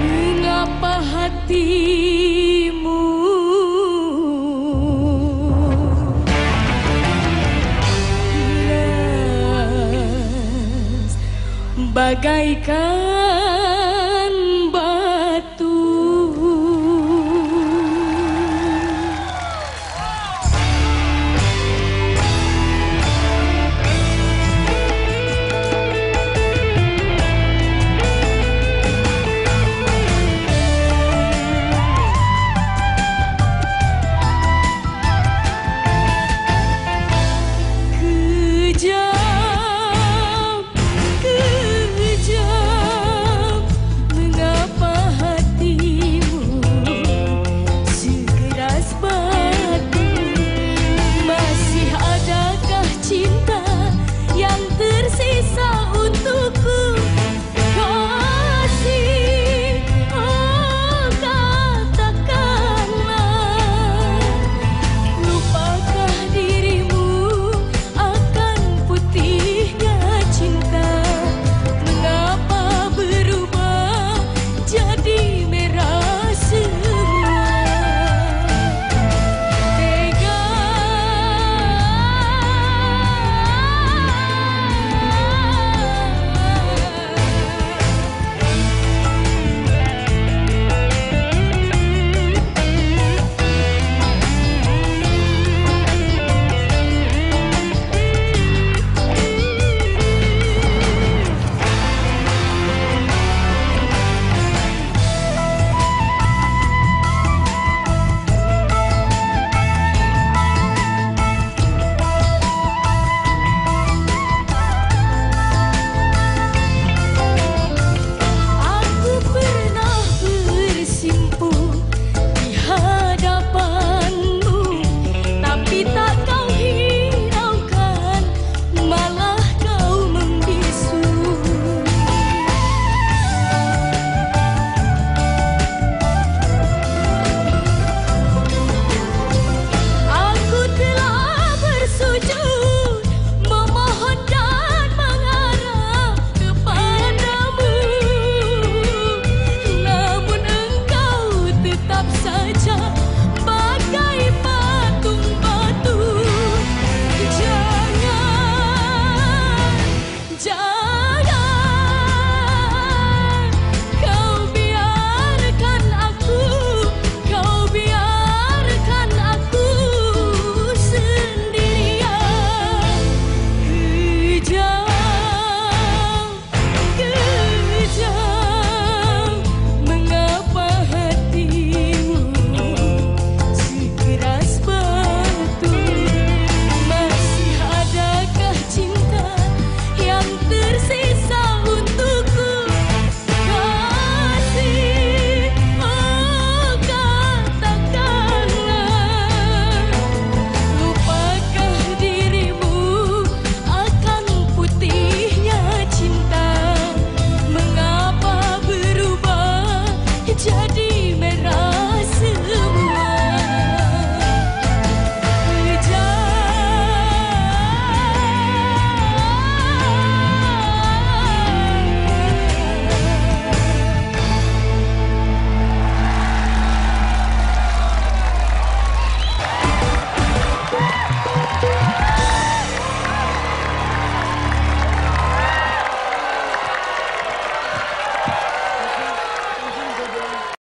Mengapa hatimu Bilas Bagaikan